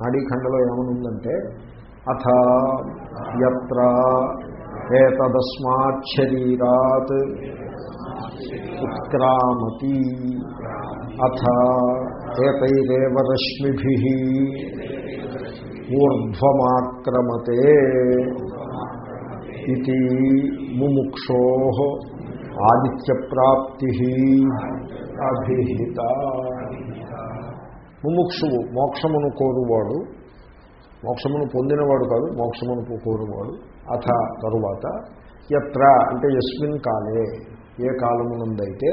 నాడీఖండలో ఏమనుందంటే అథ ఎత్ర ఏతదస్మాత్ శరీరాత్ ఉత్క్రామతి అథ ఏతైరేవ రశ్మిభి ఊర్ధ్వమాక్రమతే ఇది ముముక్షో ఆదిత్యప్రాప్తి అభిహిత. ముముక్షువు మోక్షమును కోరువాడు. మోక్షమును పొందినవాడు కాదు మోక్షమును కోరువాడు. అథ తరువాత ఎత్ర అంటే యస్మిన్ కాలే ఏ కాలమునందైతే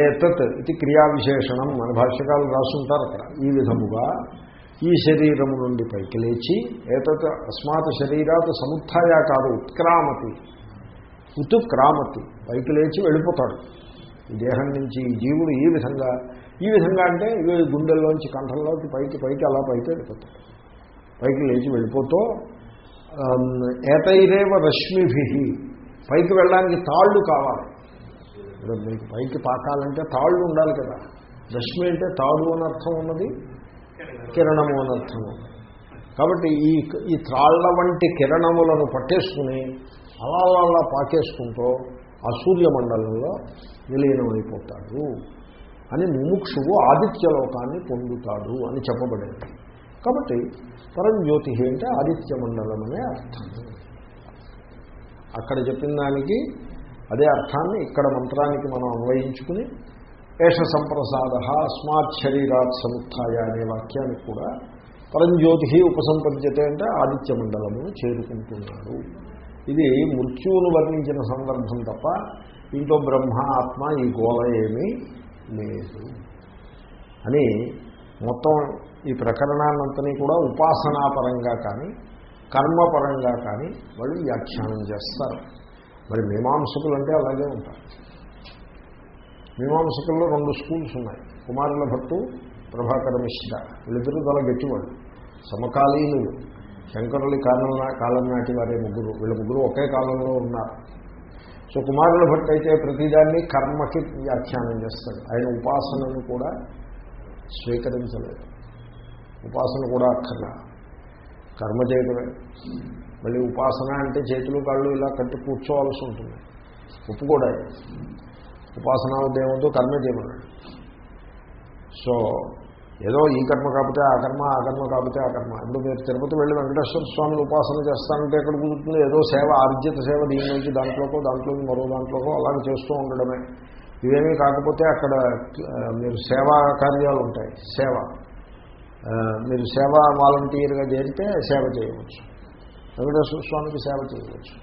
ఏతత్ ఇది క్రియావిశేషణం మన భాష్యకాలు రాసుంటారు అక్కడ. ఈ విధముగా ఈ శరీరము నుండి పైకి లేచి ఏతత్ అస్మాత్ శరీరాత్ సముత్య కాదు ఉత్క్రామతి ఉతుక్రామతి పైకి లేచి వెళ్ళిపోతాడు. ఈ దేహం నుంచి ఈ జీవుడు ఈ విధంగా ఈ విధంగా అంటే ఇవి గుండెల్లోంచి కంఠంలోకి పైకి పైకి అలా పైకి వెళ్ళిపోతాయి పైకి లేచి వెళ్ళిపోతూ ఏతైరేవ రశ్మిభి. పైకి వెళ్ళడానికి తాళ్ళు కావాలి. మీకు పైకి పాకాలంటే తాళ్ళు ఉండాలి కదా. రశ్మి అంటే తాడు అని అర్థం ఉన్నది? కిరణము అని అర్థం కాబట్టి ఈ ఈ త్రాళ్ళ వంటి కిరణములను పట్టేసుకుని అలా అలా అలా పాకేసుకుంటూ ఆ సూర్యమండలంలో విలీనమైపోతాడు. అని ముముక్షువు ఆదిత్యలోకాన్ని పొందుతాడు అని చెప్పబడింది. కాబట్టి పరంజ్యోతి అంటే ఆదిత్య మండలం అనే అర్థం. అక్కడ చెప్పిన దానికి అదే అర్థాన్ని ఇక్కడ మంత్రానికి మనం అన్వయించుకుని ఏష సంప్రసాద అస్మాత్ శరీరాత్ సముత్య అనే వాక్యానికి కూడా పరంజ్యోతి ఉపసంపద్యతే అంటే ఆదిత్య మండలము చేరుకుంటున్నాడు. ఇది మృత్యువును వర్ణించిన సందర్భం తప్ప ఇంట్లో బ్రహ్మ ఆత్మ ఈ గోళ ఏమీ లేదు. అని మొత్తం ఈ ప్రకరణాన్నంతని కూడా ఉపాసనాపరంగా కానీ కర్మపరంగా కానీ వాళ్ళు వ్యాఖ్యానం చేస్తారు. మరి మీమాంసకులు అంటే అలాగే ఉంటారు. మీమాంసకుల్లో రెండు స్కూల్స్ ఉన్నాయి. కుమారుల భట్టు ప్రభాకర మిశ్ర. వీళ్ళిద్దరూ చాలా గట్టివాళ్ళు. సమకాలీనులు. శంకరుల కాలం కాలం నాటి వారే ముగ్గురు. వీళ్ళ ముగ్గురు ఒకే కాలంలో ఉన్నారు. సో కుమారుల భట్ అయితే ప్రతిదాన్ని కర్మకి వ్యాఖ్యానం చేస్తాడు. ఆయన ఉపాసనను కూడా స్వీకరించలేదు. ఉపాసన కూడా అక్కర్లా. కర్మ చేయడమే మళ్ళీ ఉపాసన అంటే చేతులు కాళ్ళు ఇలా కట్టి కూర్చోవాల్సి ఉంటుంది. ఒప్పుకోడాయి ఉపాసన ఉద్యమంతో కర్మ చేయమన్నాడు. సో ఏదో ఈ కర్మ కాకపోతే ఆ కర్మ ఆ కర్మ కాకపోతే ఆ కర్మ. ఇప్పుడు మీరు తిరుపతి వెళ్ళి వెంకటేశ్వర స్వామిని ఉపాసన చేస్తానంటే ఎక్కడ కుదురుతుంది? ఏదో సేవ ఆర్జిత సేవ దీని నుంచి దాంట్లోకో దాంట్లో మరో దాంట్లోకో అలాగే చేస్తూ ఉండడమే. ఇవేమీ కాకపోతే అక్కడ మీరు సేవా కార్యాలు ఉంటాయి. సేవ. మీరు సేవ వాలంటీర్గా చేరితే సేవ చేయవచ్చు. వెంకటేశ్వర స్వామికి సేవ చేయవచ్చు.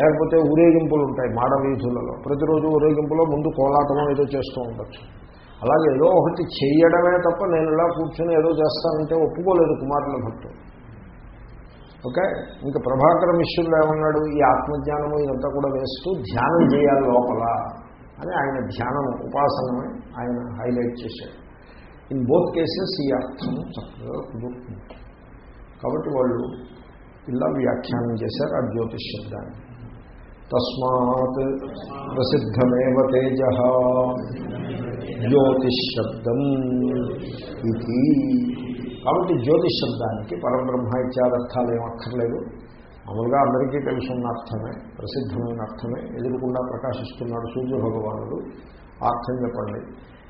లేకపోతే ఊరేగింపులు ఉంటాయి మాడవీధులలో. ప్రతిరోజు ఊరేగింపులో ముందు కోలాటం ఏదో చేస్తూ ఉండొచ్చు. అలాగే ఏదో ఒకటి చేయడమే తప్ప నేను ఇలా కూర్చొని ఏదో చేస్తానంటే ఒప్పుకోలేదు కుమారుల భక్తుడు. ఓకే? ఇంకా ప్రభాకర మిశ్రుడు ఏమన్నాడు? ఈ ఆత్మజ్ఞానము ఇదంతా కూడా వేస్తూ ధ్యానం చేయాలి లోపల అని ఆయన ధ్యానం ఉపాసనమే ఆయన హైలైట్ చేశాడు. ఇన్ బోత్ కేసెస్ ఈ అర్థం చక్కగా కుదురుతుంది. కాబట్టి వాళ్ళు ఇలా వ్యాఖ్యానం చేశారు ఆ జ్యోతిష్ శబ్దాన్ని. తస్మాత్ ప్రసిద్ధమేవ తేజ. జ్యోతిశబ్దం ఇది. కాబట్టి జ్యోతిష్ శబ్దానికి పరబ్రహ్మ ఇత్యాదర్థాలు ఏమక్కర్లేదు మామూలుగా అందరికీ తెలుసున్న అర్థమే ప్రసిద్ధమైన అర్థమే. ఎదురుకుండా ప్రకాశిస్తున్నాడు సూర్య భగవానుడు అర్థం చెప్పండి.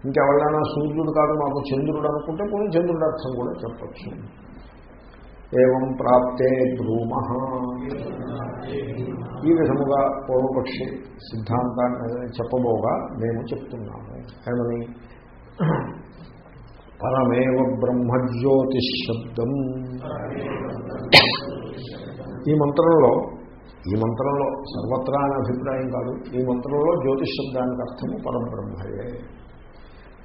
ఇంకెవరైనా సూర్యుడు కాదు మాకు చంద్రుడు అనుకుంటే కొన్ని చంద్రుడు అర్థం కూడా చెప్పచ్చు. ఏం ప్రాప్తే భ్రూమ. ఈ విధముగా పూర్వపక్షి సిద్ధాంతాన్ని చెప్పబోగా మేము చెప్తున్నాము. ఏమని? పరమేవ బ్రహ్మజ్యోతిశబ్దం ఈ మంత్రంలో ఈ మంత్రంలో సర్వత్రా అనే అభిప్రాయం కాదు. ఈ మంత్రంలో జ్యోతిష్ శబ్దానికి అర్థము పరబ్రహ్మయే.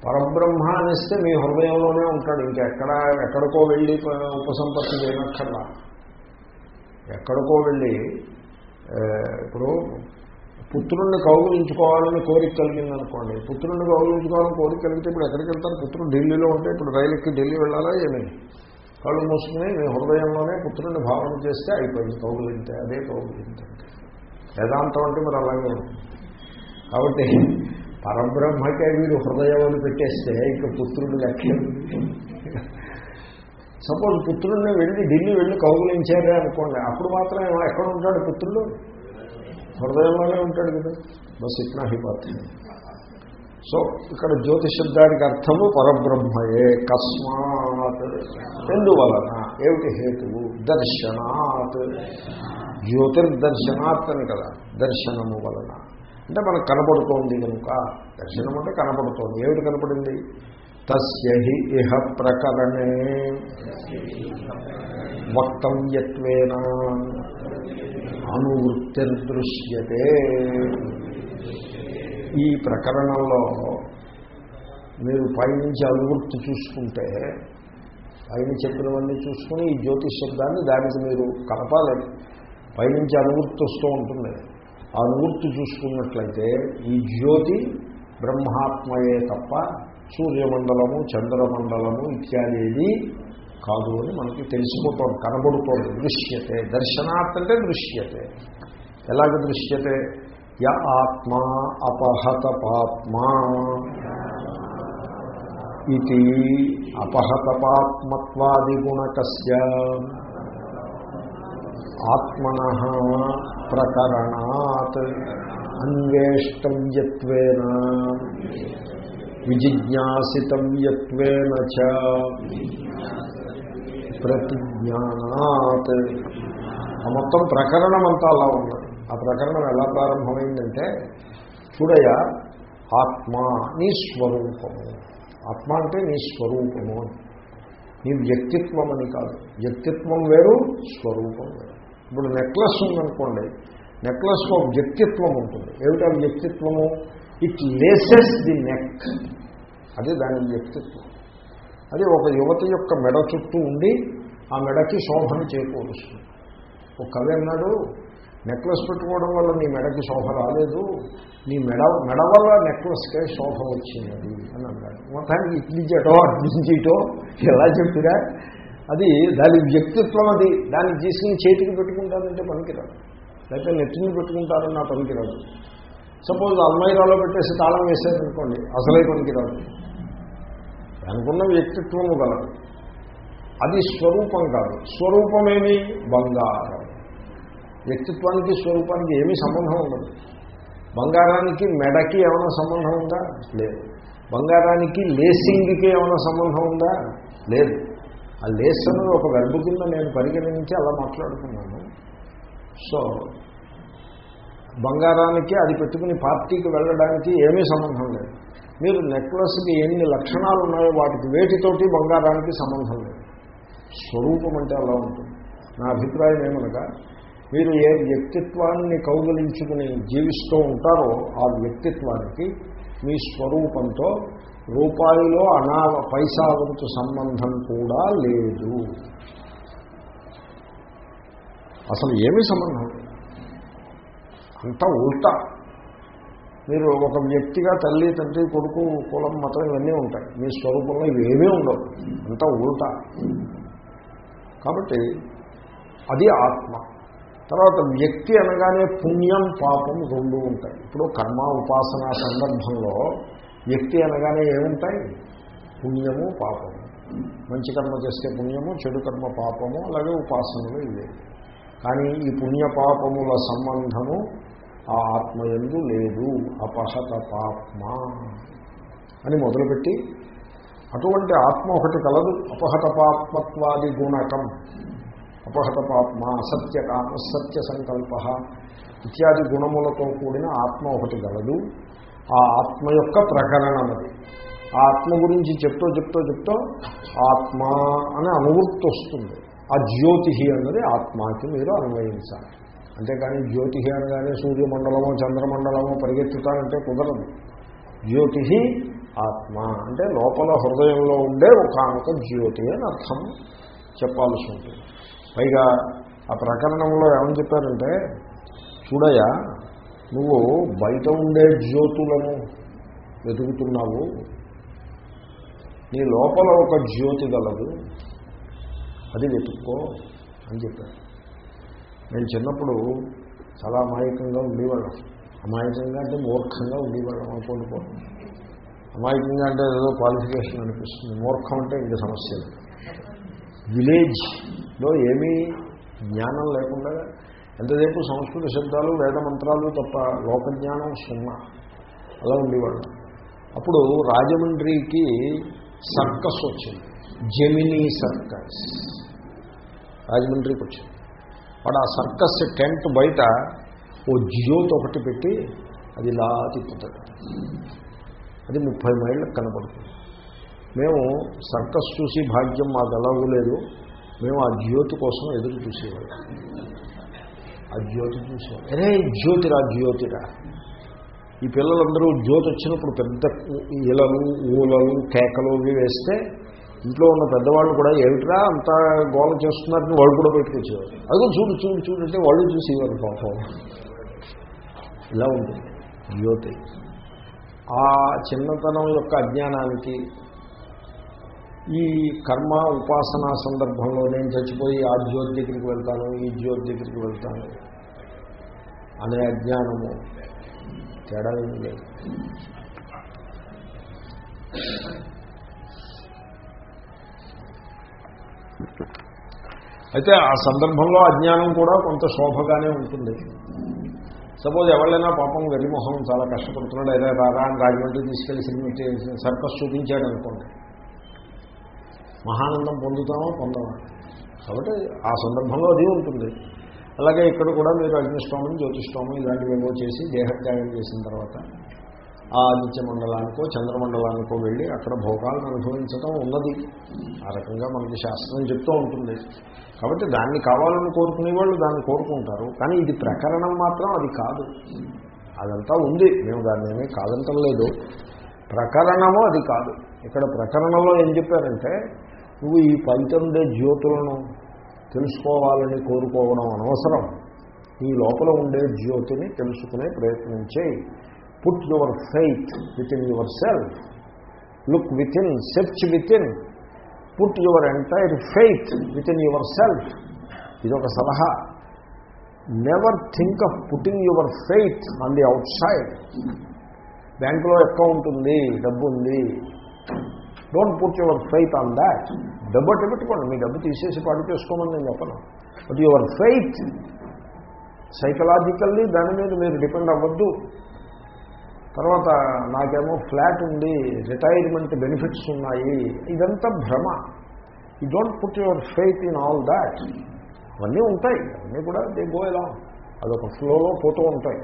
పరబ్రహ్మ అనిస్తే మీ హృదయంలోనే ఉంటాడు. ఇంకెక్కడ ఎక్కడికో వెళ్ళి ఉపసంపత్తి చేయనక్కర్లా. ఎక్కడికో వెళ్ళి ఇప్పుడు పుత్రుణ్ణి కౌగులించుకోవాలని కోరిక కలిగిందనుకోండి. పుత్రుణ్ణి కౌగులించుకోవాలని కోరిక కలిగితే ఇప్పుడు ఎక్కడికి వెళ్తారు? పుత్రుడు ఢిల్లీలో ఉంటే ఇప్పుడు రైలుకి ఢిల్లీ వెళ్ళాలా ఏమి? కళ్ళు మూసుకుని మీ హృదయంలోనే పుత్రుడిని భావన చేస్తే అయిపోయింది కౌగులింతే అదే కౌగులింతే వేదాంతం అంటే మరి అలాగే ఉంటుంది. కాబట్టి పరబ్రహ్మకే వీడు హృదయం పెట్టేస్తే ఇక పుత్రుడు లెక్క. సపోజ్ పుత్రుడిని వెళ్ళి ఢిల్లీ వెళ్ళి కౌగులించారే అనుకోండి అప్పుడు మాత్రం ఎక్కడ ఉంటాడు పుత్రుడు? హృదయంలోనే ఉంటాడు కదా. బస్ ఇట్నా హీ సో ఇక్కడ జ్యోతిశబ్దానికి అర్థము పరబ్రహ్మయే కస్మాత్. ఎందువలన? ఏమిటి హేతువు? దర్శనాత్. జ్యోతిర్దర్శనాత్ అని కదా దర్శనము వలన. అంటే మనకు కనపడుతోంది కనుక దర్శనం అంటే కనపడుతోంది. ఏమిటి కనపడింది? తస్య హి ఇహ ప్రకరణే. వక్తవ్యత్వేన అనువృత్తిర్దృశ్యతే. ఈ ప్రకరణంలో మీరు పైనుంచి అనువృత్తి చూసుకుంటే పైన చెప్పినవన్నీ చూసుకుని ఈ జ్యోతిష్ శబ్దాన్ని దానికి మీరు కలపాలి. పైనుంచి అనువృత్తి వస్తూ ఉంటుంది. ఆ అనువృత్తి చూసుకున్నట్లయితే ఈ జ్యోతి బ్రహ్మాత్మయే తప్ప సూర్యమండలము చంద్రమండలము ఇత్యాది కాదు అని మనకి తెలిసిపోతుంది కనబడుతోంది దృశ్యతే. దర్శనాత్ అంటే దృశ్యతే. ఎలాగ దృశ్యతే? య ఆత్మా అపహత పాత్మా ఇది అపహత పాత్మత్వాదిగుణకస్య ఆత్మన ప్రకరణాత్ అన్వేష్టవ్యత్వేన విజిజ్ఞాసితవ్యత్వేన చ ప్రతిజ్ఞానాత్. ఆ మొత్తం ప్రకరణం అంతా అలా ఉన్నది ఆ ప్రకరణం ఎలా ప్రారంభమైందంటే చూడయ ఆత్మ నీ స్వరూపము. ఆత్మ అంటే నీ స్వరూపము నీ వ్యక్తిత్వం అని కాదు. వ్యక్తిత్వం వేరు స్వరూపం వేరు. ఇప్పుడు నెక్లెస్ ఉందనుకోండి నెక్లెస్ ఒక వ్యక్తిత్వం ఉంటుంది. ఏమిటా వ్యక్తిత్వము? ఇట్ లేసెస్ ది నెక్ అది దాని వ్యక్తిత్వం. అది ఒక యువత యొక్క మెడ చుట్టూ ఉండి ఆ మెడకి శోభన చేకూరుస్తుంది. ఒక కవి అన్నాడు నెక్లెస్ పెట్టుకోవడం వల్ల నీ మెడకి శోభ రాలేదు. నీ మెడ మెడ వల్ల నెక్లెస్కే శోభ వచ్చింది అని అన్నాడు. మొత్తానికి ఇట్లించేటో అట్లించేటో ఎలా చెప్పిరా అది దాని వ్యక్తిత్వం అది. దాన్ని తీసుకుని చేతికి పెట్టుకుంటారంటే పనికిరాదు. లేకపోతే నెత్తిని పెట్టుకుంటారని నా పనికిరాదు. సపోజ్ అల్మైరాలో పెట్టేసి తాళం వేసారనుకోండి అసలే పనికిరాదు. దానికున్న వ్యక్తిత్వము గలదు. అది స్వరూపం కాదు. స్వరూపమేమి? బంగారం. వ్యక్తిత్వానికి స్వరూపానికి ఏమీ సంబంధం ఉండదు. బంగారానికి మెడకి ఏమైనా సంబంధం ఉందా? లేదు. బంగారానికి లేసింగ్కి ఏమైనా సంబంధం ఉందా? లేదు. ఆ లేస్ అనేది ఒక వెర్బు కింద నేను పరిగణించి అలా మాట్లాడుతున్నాను. సో బంగారానికి అది పెట్టుకుని పార్టీకి వెళ్ళడానికి ఏమీ సంబంధం లేదు. మీరు నెక్లెస్కి ఎన్ని లక్షణాలు ఉన్నాయో వాటికి వేటితోటి బంగారానికి సంబంధం లేదు. స్వరూపం అంటే అలా ఉంటుంది. నా అభిప్రాయం ఏమనగా మీరు ఏ వ్యక్తిత్వాన్ని కౌగలించుకుని జీవిస్తూ ఉంటారో ఆ వ్యక్తిత్వానికి మీ స్వరూపంతో రూపాయిలో అనా పైసావంతు సంబంధం కూడా లేదు. అసలు ఏమీ సంబంధం? అంత అంతా ఉల్టా. మీరు ఒక వ్యక్తిగా తల్లి తండ్రి కొడుకు కులం మతం ఇవన్నీ ఉంటాయి. మీ స్వరూపంలో ఇవేమీ ఉండవు. అంతా ఉల్టా. కాబట్టి అది ఆత్మ. తర్వాత వ్యక్తి అనగానే పుణ్యం పాపం రెండు ఉంటాయి. ఇప్పుడు కర్మ ఉపాసన సందర్భంలో వ్యక్తి అనగానే ఏముంటాయి? పుణ్యము పాపము. మంచి కర్మ చేస్తే పుణ్యము చెడు కర్మ పాపము అలాగే ఉపాసనలు ఇవే. కానీ ఈ పుణ్య పాపముల సంబంధము ఆ ఆత్మయందు లేదు. అపహత పాపమ అని మొదలుపెట్టి అటువంటి ఆత్మ ఒకటి కలదు. అపహత పాపత్వాది గుణకం. అపహత పాపమ సత్యకామ సత్య సంకల్ప ఇత్యాది గుణములతో కూడిన ఆత్మ ఒకటి గలదు ఆ ఆత్మ యొక్క ప్రకరణం అది. ఆ ఆత్మ గురించి చెప్తూ చెప్తూ చెప్తూ ఆత్మ అనే అనువృత్తి వస్తుంది. ఆ జ్యోతి అన్నది ఆత్మకి మీరు అన్వయించాలి. అంతేకాని జ్యోతి అనగానే సూర్యమండలమో చంద్రమండలమో పరిగెత్తుతానంటే కుదరదు. జ్యోతి ఆత్మ అంటే లోపల హృదయంలో ఉండే ఒక జ్యోతి అని అర్థం చెప్పాల్సి ఉంటుంది. పైగా ఆ ప్రకరణంలో ఏమని చెప్పారంటే చూడయా నువ్వు బయట ఉండే జ్యోతులను వెతుకుతున్నావు. నీ లోపల ఒక జ్యోతి గలదు. అది వెతుక్కో అని చెప్పారు నేను చిన్నప్పుడు చాలా అమాయకంగా ఉండేవాళ్ళం. అమాయకంగా అంటే మూర్ఖంగా ఉండేవాళ్ళం అనుకోండి అమాయకంగా అంటే ఏదో క్వాలిఫికేషన్ అనిపిస్తుంది. మూర్ఖం అంటే ఇంత సమస్య లేదు. విలేజ్లో ఏమీ జ్ఞానం లేకుండా ఎంతసేపు సంస్కృత శబ్దాలు వేద మంత్రాలు తప్ప లోకజ్ఞానం సున్నా. అలా ఉండేవాళ్ళు. అప్పుడు రాజమండ్రికి సర్కస్ వచ్చింది. జెమినీ సర్కస్. రాజమండ్రికి వచ్చింది. వాడు ఆ సర్కస్ టెంట్ బయట ఓ జియోత్ ఒకటి పెట్టి అది ఇలా తిప్పుతాడు. అది ముప్పై మైళ్ళకు కనబడుతుంది మేము సర్కస్ చూసి భాగ్యం మాకు ఎలాగూ లేదు. మేము ఆ జ్యోతి కోసం ఎదురు చూసేవాళ్ళం. ఆ జ్యోతి చూసేవాళ్ళం అరే జ్యోతిరా జ్యోతిరా. ఈ పిల్లలందరూ జ్యోతి వచ్చినప్పుడు పెద్ద ఇలను ఊలలు కేకలు ఇవి వేస్తే ఇంట్లో ఉన్న పెద్దవాళ్ళు కూడా ఏమిట్రా అంత గోల చేస్తున్నారని వాళ్ళు కూడా పెట్టుకొచ్చేవారు అదిగో చూడు చూడు చూడంటే వాళ్ళు చూసేవారు పాపం. ఇలా ఉంటుంది జ్యోతి. ఆ చిన్నతనం యొక్క అజ్ఞానానికి ఈ కర్మ ఉపాసనా సందర్భంలో నేను చచ్చిపోయి ఆ జ్యోతి దగ్గరికి వెళ్తాను ఈ జ్యోతి దగ్గరికి వెళ్తాను అనే అజ్ఞానము. తేడా ఏమీ లేదు. అయితే ఆ సందర్భంలో అజ్ఞానం కూడా కొంత శోభగానే ఉంటుంది. సపోజ్ ఎవరైనా పాపం వెరిమోహం చాలా కష్టపడుతున్నాడు అయితే రారా రాజమండ్రి తీసుకెళ్ళి సినిమా సర్కస్ చూపించాడు అనుకోండి మహానందం పొందుతామో పొందమా? కాబట్టి ఆ సందర్భంలో అది ఉంటుంది. అలాగే ఇక్కడ కూడా మీరు అగ్నిష్టోమం జ్యోతిష్టోమం ఇలాంటివి ఏవో చేసి దేహత్యాగం చేసిన తర్వాత ఆ ఆదిత్య మండలానికో చంద్రమండలానికో వెళ్ళి అక్కడ భోగాలను అనుభవించడం ఉన్నది. ఆ రకంగా మనకి శాస్త్రం చెప్తూ ఉంటుంది. కాబట్టి దాన్ని కావాలని కోరుకునే వాళ్ళు దాన్ని కోరుకుంటారు. కానీ ఇది ప్రకరణం మాత్రం అది కాదు. అదంతా ఉంది. మేము దాన్ని ఏమీ కాదంటలేదు. ప్రకరణము అది కాదు. ఇక్కడ ప్రకరణంలో ఏం చెప్పారంటే నువ్వు ఈ పైతండే జ్యోతులను తెలుసుకోవాలని కోరుకోవడం అనవసరం. ఈ లోపల ఉండే జ్యోతిని తెలుసుకునే ప్రయత్నం చేయి. Put your faith within yourself look within search within put your entire faith within yourself ఇది ఒక సలహా. Never think of putting your faith on the outside బ్యాంకులో అకౌంట్ ఉంది డబ్బు ఉంది. Don't put your faith on that. డబ్బు అట్టు పెట్టుకోండి. మీ డబ్బు తీసేసి పాటు చేసుకోమని నేను చెప్పను. బట్ యువర్ ఫెయిత్ సైకలాజికల్లీ దాని మీద మీరు డిపెండ్ అవ్వద్దు. తర్వాత నాకేమో ఫ్లాట్ ఉంది రిటైర్మెంట్ బెనిఫిట్స్ ఉన్నాయి. ఇదంతా భ్రమ. You don't put your faith in all that అవన్నీ ఉంటాయి. అవన్నీ కూడా దే గో ఎలా అదొక ఫ్లోలో పోతూ ఉంటాయి.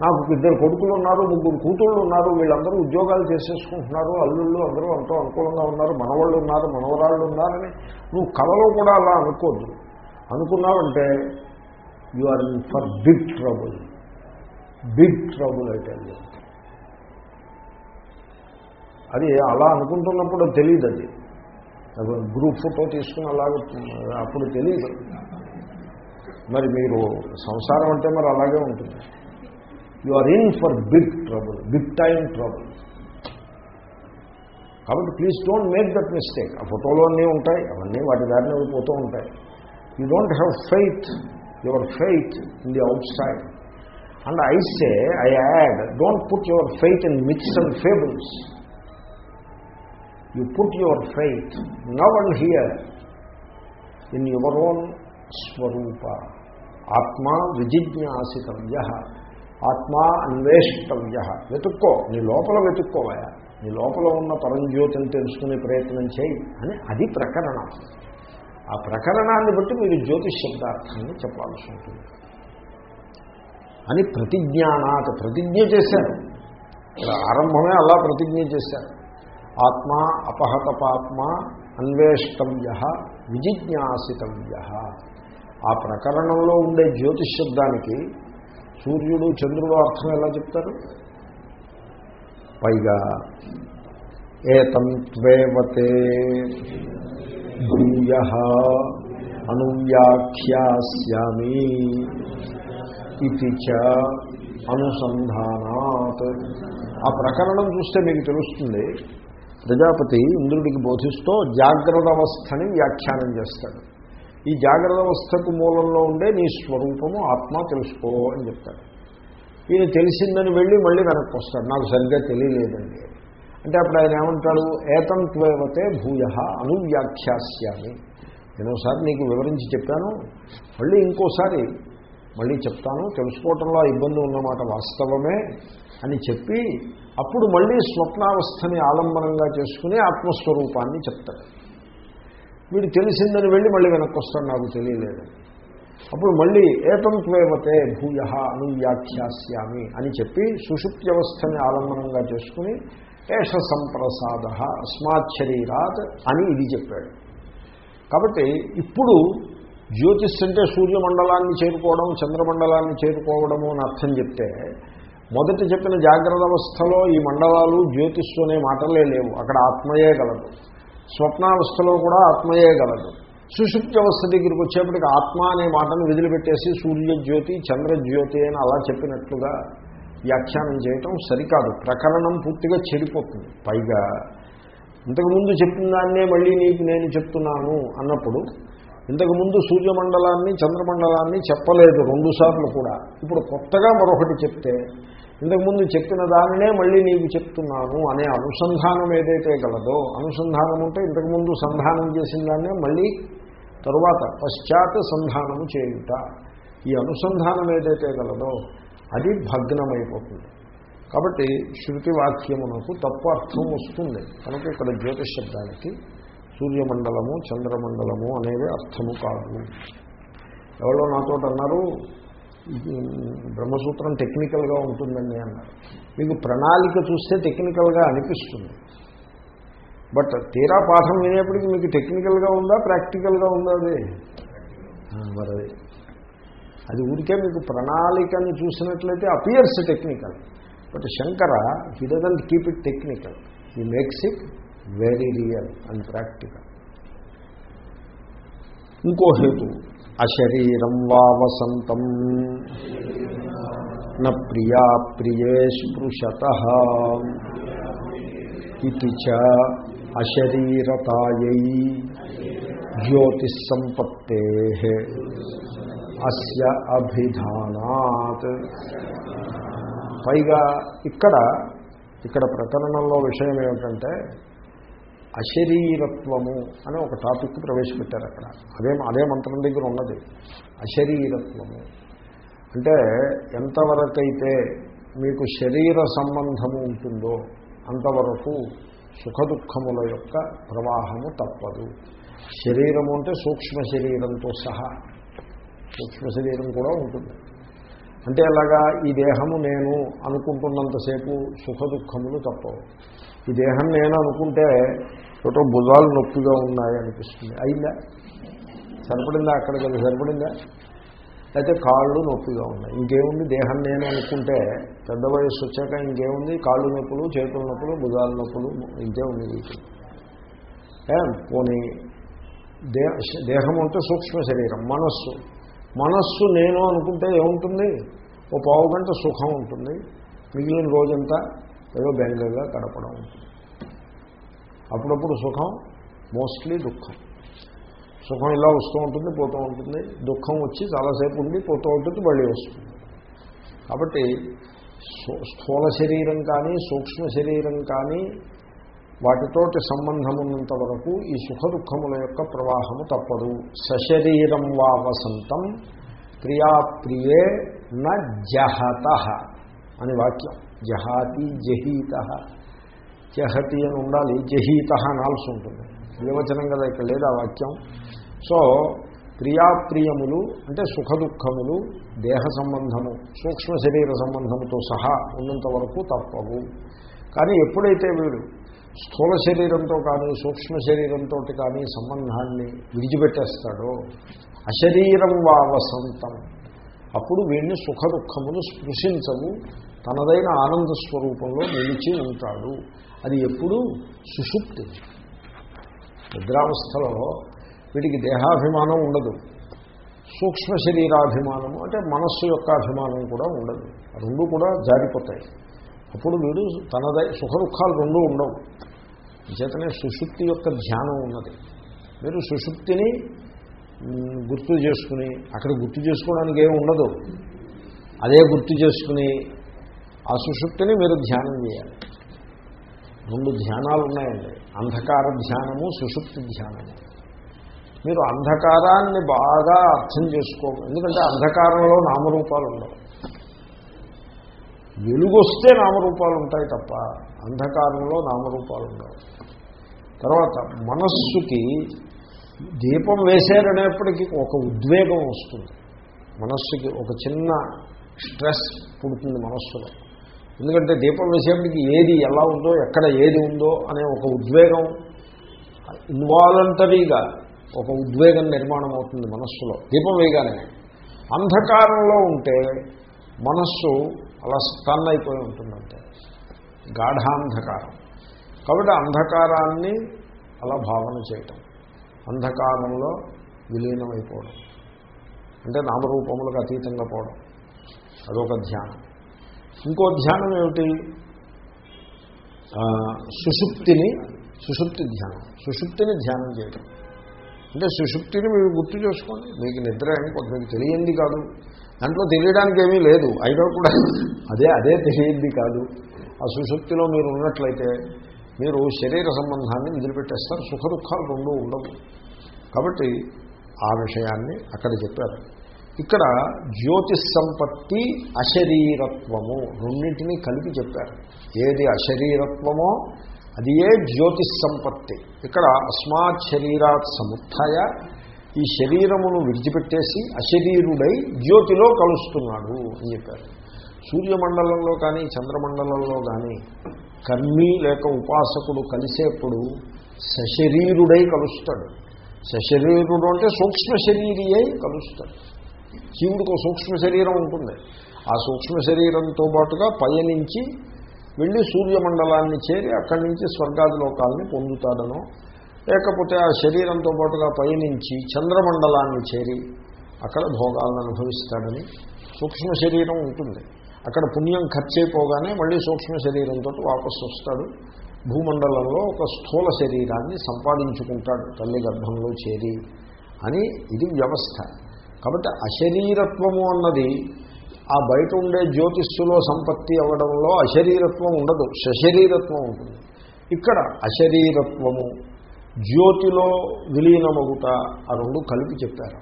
నాకు ఇద్దరు కొడుకులు ఉన్నారు ముగ్గురు కూతుళ్ళు ఉన్నారు వీళ్ళందరూ ఉద్యోగాలు చేసేసుకుంటున్నారు అల్లుళ్ళు అందరూ అంతో అనుకూలంగా ఉన్నారు మనవాళ్ళు ఉన్నారు మనవరాళ్ళు ఉన్నారని నువ్వు కళలో కూడా అలా అనుకోద్దు. అనుకున్నావంటే you are in for big trouble big trouble అయితే అది అలా అనుకుంటున్నప్పుడు తెలియదు అది. గ్రూప్ ఫోటో తీసుకుని అలాగే అప్పుడు తెలియదు మరి మీరు సంసారం అంటే మరి అలాగే ఉంటుంది. You are in for big trouble big time trouble కాబట్టి please don't make that mistake ఆ ఫోటోలో అన్నీ ఉంటాయి అవన్నీ వాటి దారిని పోతూ ఉంటాయి you don't have faith your faith in the outside and I say I add don't put your faith in myths and fables you put your faith now and here in your own స్వరూప ఆత్మ విజిజ్ఞాసితవ్య ఆత్మా అన్వేషితవ్య వెతుక్కో నీ లోపల వెతుక్కోవయా నీ లోపల ఉన్న పరంజ్యోతిని తెలుసుకునే ప్రయత్నం చేయి అని అది ప్రకరణం. ఆ ప్రకరణాన్ని బట్టి మీరు జ్యోతిష్ శబ్దార్థాన్ని చెప్పాల్సి ఉంటుంది. అని ప్రతిజ్ఞానాత్ ప్రతిజ్ఞ చేశారు. ఆరంభమే అలా ప్రతిజ్ఞ చేశారు. ఆత్మ అపహతపాత్మ అన్వేష్టవ్య విజిజ్ఞాసితవ్య. ఆ ప్రకరణంలో ఉండే జ్యోతిష్ శబ్దానికి సూర్యుడు చంద్రుడు అర్థం ఎలా చెప్తారు? పైగా ఏతం త్వేవతే భూయ అనువ్యాఖ్యాస్యామి ఇది చ అనుసంధానాత్. ఆ ప్రకరణం చూస్తే మీకు తెలుస్తుంది ప్రజాపతి ఇంద్రుడికి బోధిస్తూ జాగ్రత్త అవస్థని వ్యాఖ్యానం చేస్తాడు. ఈ జాగ్రత్త అవస్థకు మూలంలో ఉండే నీ స్వరూపము ఆత్మ తెలుసుకో అని చెప్తాడు. ఈయన తెలిసిందని వెళ్ళి మళ్ళీ వెనక్కి వస్తాడు. నాకు సరిగ్గా తెలియలేదండి. అంటే అప్పుడు ఆయన ఏమంటాడు? ఏతం త్వేవతే భూయ అనువ్యాఖ్యాస్యామి. నేను ఒకసారి నీకు వివరించి చెప్పాను. మళ్ళీ ఇంకోసారి మళ్ళీ చెప్తాను. తెలుసుకోవటంలో ఇబ్బంది ఉన్నమాట వాస్తవమే అని చెప్పి అప్పుడు మళ్ళీ స్వప్నావస్థని ఆలంబనంగా చేసుకుని ఆత్మస్వరూపాన్ని చెప్తాడు. వీడు తెలిసిందని వెళ్ళి మళ్ళీ వెనక్కి వస్తాడు నాకు తెలియలేదు. అప్పుడు మళ్ళీ ఏతం త్వేవతే భూయ అనువ్యాఖ్యాస్యామి అని చెప్పి సుషుప్త్యవస్థని ఆలంబనంగా చేసుకుని ఏష సంప్రసాద అస్మాత్ శరీరాత్ అని ఇది చెప్పాడు. కాబట్టి ఇప్పుడు జ్యోతిష్ అంటే సూర్యమండలాన్ని చేరుకోవడం చంద్రమండలాన్ని చేరుకోవడము అని అర్థం చెప్తే మొదట చెప్పిన జాగ్రత్త అవస్థలో ఈ మండలాలు జ్యోతిష్సు అనే మాటలే లేవు అక్కడ ఆత్మయే గలదు. స్వప్నావస్థలో కూడా ఆత్మయే గలదు. సుషుప్తి అవస్థ దగ్గరికి వచ్చేప్పటికి ఆత్మ అనే మాటను వదిలిపెట్టేసి సూర్యజ్యోతి చంద్రజ్యోతి అని అలా చెప్పినట్లుగా వ్యాఖ్యానం చేయటం సరికాదు. ప్రకరణం పూర్తిగా చెడిపోతుంది. పైగా ఇంతకుముందు చెప్పిన దాన్నే మళ్ళీ నీకు నేను చెప్తున్నాను అన్నప్పుడు ఇంతకుముందు సూర్యమండలాన్ని చంద్రమండలాన్ని చెప్పలేదు రెండుసార్లు కూడా. ఇప్పుడు కొత్తగా మరొకటి చెప్తే ఇంతకుముందు చెప్పిన దానినే మళ్ళీ నీకు చెప్తున్నాను అనే అనుసంధానం ఏదైతే గలదో అనుసంధానం అంటే ఇంతకుముందు సంధానం చేసిన దాన్నే మళ్ళీ తరువాత పశ్చాత్ సంధానము చేయుట. ఈ అనుసంధానం ఏదైతే గలదో అది భగ్నమైపోతుంది. కాబట్టి శృతి వాక్యమునకు తప్పు అర్థం వస్తుంది. కనుక ఇక్కడ జ్యోతిష్ శబ్దానికి సూర్యమండలము చంద్రమండలము అనేవి అర్థము కాదు. ఎవరో నాతో అన్నారు బ్రహ్మసూత్రం టెక్నికల్గా ఉంటుందండి అన్నారు. మీకు ప్రణాళిక చూస్తే టెక్నికల్గా అనిపిస్తుంది. బట్ తీరా పాఠం వినేప్పటికీ మీకు టెక్నికల్గా ఉందా ప్రాక్టికల్గా ఉందా అది? మరి అది ఊరికే మీకు ప్రణాళికను చూసినట్లయితే appears technical. But Shankara he doesn't keep it technical he makes it very real and practical ఇంకో హేతు అశరీరం వా వసంతం. న ప్రియా ప్రియే స్పృశత. ఇది చ అశరీరతాయై జ్యోతిస్సంపత్తే. అస్య అభిధానాత్. పైగా ఇక్కడ ఇక్కడ ప్రకరణంలో విషయం ఏమిటంటే అశరీరత్వము అని ఒక టాపిక్ ప్రవేశపెట్టారు అక్కడ. అదే అదే మంత్రం దగ్గర ఉన్నది. అశరీరత్వము. అంటే ఎంతవరకైతే మీకు శరీర సంబంధము ఉంటుందో అంతవరకు సుఖదుఖముల యొక్క ప్రవాహము తప్పదు. శరీరము అంటే సూక్ష్మ శరీరంతో సహా సూక్ష్మ శరీరం కూడా ఉంటుంది. అంటే అలాగా ఈ దేహము నేను అనుకుంటున్నంతసేపు సుఖదుఖములు తప్పవు. ఈ దేహం నేను అనుకుంటే చోట భుజాలు నొప్పిగా ఉన్నాయి అనిపిస్తుంది. అయిందా? సరిపడిందా అక్కడికి వెళ్ళి? సరిపడిందా? అయితే కాళ్ళు నొప్పిగా ఉన్నాయి. ఇంకేముంది? దేహం నేను అనుకుంటే పెద్ద వయస్సు వచ్చాక ఇంకేముంది? కాళ్ళు నొప్పులు చేతుల నొప్పులు భుజాల నొప్పులు ఇంకే ఉంది పోనీ దే దేహం అంటే సూక్ష్మ శరీరం మనస్సు. మనస్సు నేను అనుకుంటే ఏముంటుంది? ఓ పావు గంట సుఖం ఉంటుంది. మిగిలిన రోజంతా ఏదో బెంగగా గడపడం ఉంటుంది. అప్పుడప్పుడు సుఖం మోస్ట్లీ దుఃఖం. సుఖం ఇలా వస్తూ ఉంటుంది పోతూ ఉంటుంది. దుఃఖం వచ్చి చాలాసేపు ఉండి పోతూ ఉంటుంది మళ్ళీ వస్తుంది. కాబట్టి స్థూల శరీరం కానీ సూక్ష్మ శరీరం కానీ వాటితోటి సంబంధం ఉన్నంత వరకు ఈ సుఖ దుఃఖముల యొక్క ప్రవాహము తప్పదు. సశరీరం వా వసంతం ప్రియాప్రియే న జహత అని వాక్యం. జహాతి జహీత. జహతి అని ఉండాలి. జహీత అనాల్సి ఉంటుంది. నిర్వచనం కదా ఇక్కడ లేదు ఆ వాక్యం. సో ప్రియాప్రియములు అంటే సుఖ దుఃఖములు దేహ సంబంధము సూక్ష్మ శరీర సంబంధముతో సహా ఉన్నంత వరకు తప్పవు. కానీ ఎప్పుడైతే వీడు స్థూల శరీరంతో కానీ సూక్ష్మ శరీరంతో కానీ సంబంధాన్ని విడిచిపెట్టేస్తాడో అశరీరం వా వసంతం. అప్పుడు వీడిని సుఖ దుఃఖములు స్పృశించవు తనదైన ఆనంద స్వరూపంలో నిలిచి ఉంటాడు. అది ఎప్పుడు సుషుప్తి. నిద్రావస్థలో వీటికి దేహాభిమానం ఉండదు. సూక్ష్మ శరీరాభిమానము అంటే మనస్సు యొక్క అభిమానం కూడా ఉండదు. రెండు కూడా జారిపోతాయి. అప్పుడు వీడు తనదై సుఖ దుఃఖాలు రెండూ ఉండవు. చేతనే సుషుప్తి యొక్క ధ్యానం ఉన్నది. మీరు సుషుప్తిని గుర్తు చేసుకుని అక్కడ గుర్తు చేసుకోవడానికి ఏమి ఉండదు. అదే గుర్తు చేసుకుని ఆ సుషుప్తిని మీరు ధ్యానం చేయాలి. రెండు ధ్యానాలు ఉన్నాయండి. అంధకార ధ్యానము సుషుప్తి ధ్యానము. మీరు అంధకారాన్ని బాగా అర్థం చేసుకో ఎందుకంటే అంధకారంలో నామరూపాలు ఉండవు. వెలుగొస్తే నామరూపాలు ఉంటాయి తప్ప అంధకారంలో నామరూపాలు ఉండవు. తర్వాత మనస్సుకి దీపం వేశారనేప్పటికీ ఒక ఉద్వేగం వస్తుంది. మనస్సుకి ఒక చిన్న స్ట్రెస్ పుడుతుంది మనస్సులో. ఎందుకంటే దీపం వేసేప్పటికి ఏది ఎలా ఉందో ఎక్కడ ఏది ఉందో అనే ఒక ఉద్వేగం ఇన్వాలంటరీగా ఒక ఉద్వేగం నిర్మాణం అవుతుంది మనస్సులో. దీపం వేయగానే అంధకారంలో ఉంటే మనస్సు అలా స్టన్ అయిపోయి ఉంటుందంటే. గాఢాంధకారం. కాబట్టి అంధకారాన్ని అలా భావన చేయటం. అంధకారంలో విలీనమైపోవడం. అంటే నామరూపములకు అతీతంగా పోవడం. అదొక ధ్యానం. ఇంకో ధ్యానం ఏమిటి? సుషుప్తిని సుషుప్తి ధ్యానం. సుషుప్తిని ధ్యానం చేయడం అంటే సుషుప్తిని మీరు గుర్తు చేసుకోండి. మీకు నిద్ర అని కొంత మీకు తెలియంది కాదు. దాంట్లో తెలియడానికి ఏమీ లేదు. అయినా కూడా అదే అదే తెలియంది కాదు. ఆ సుషుప్తిలో మీరు ఉన్నట్లయితే మీరు శరీర సంబంధాన్ని వదిలిపెట్టేస్తారు. సుఖ దుఃఖాలు రెండూ ఉండవు. కాబట్టి ఆ విషయాన్ని అక్కడ చెప్పారు. ఇక్కడ జ్యోతిష్ సంపత్తి అశరీరత్వము రెండింటినీ కలిపి చెప్పారు. ఏది అశరీరత్వమో అది ఏ జ్యోతిష్ సంపత్తి. ఇక్కడ అస్మాత్ శరీరాత్ సముత్య ఈ శరీరమును విడిచిపెట్టేసి అశరీరుడై జ్యోతిలో కలుస్తున్నాడు అని చెప్పారు. సూర్యమండలంలో కానీ చంద్రమండలంలో కానీ కర్మి లేక ఉపాసకుడు కలిసేప్పుడు సశరీరుడై కలుస్తాడు. సశరీరుడు అంటే సూక్ష్మ శరీరి అయి కలుస్తాడు. జీవుడికి ఒక సూక్ష్మ శరీరం ఉంటుంది. ఆ సూక్ష్మ శరీరంతో పాటుగా పయనించి వెళ్ళి సూర్యమండలాన్ని చేరి అక్కడి నుంచి స్వర్గాది లోకాలని పొందుతాడనో లేకపోతే ఆ శరీరంతో పాటుగా పయనించి చంద్రమండలాన్ని చేరి అక్కడ భోగాలను అనుభవిస్తాడని సూక్ష్మ శరీరం ఉంటుంది. అక్కడ పుణ్యం ఖర్చైపోగానే మళ్ళీ సూక్ష్మ శరీరంతో వాపసు వస్తాడు. భూమండలంలో ఒక స్థూల శరీరాన్ని సంపాదించుకుంటాడు తల్లి గర్భంలో చేరి అని ఇది వ్యవస్థ. కాబట్టి అశరీరత్వము అన్నది ఆ బయట ఉండే జ్యోతిష్సులో సంపత్తి అవ్వడంలో అశరీరత్వం ఉండదు సశరీరత్వం ఉంటుంది. ఇక్కడ అశరీరత్వము జ్యోతిలో విలీనమగుట ఆ రెండు కలిపి చెప్పారు.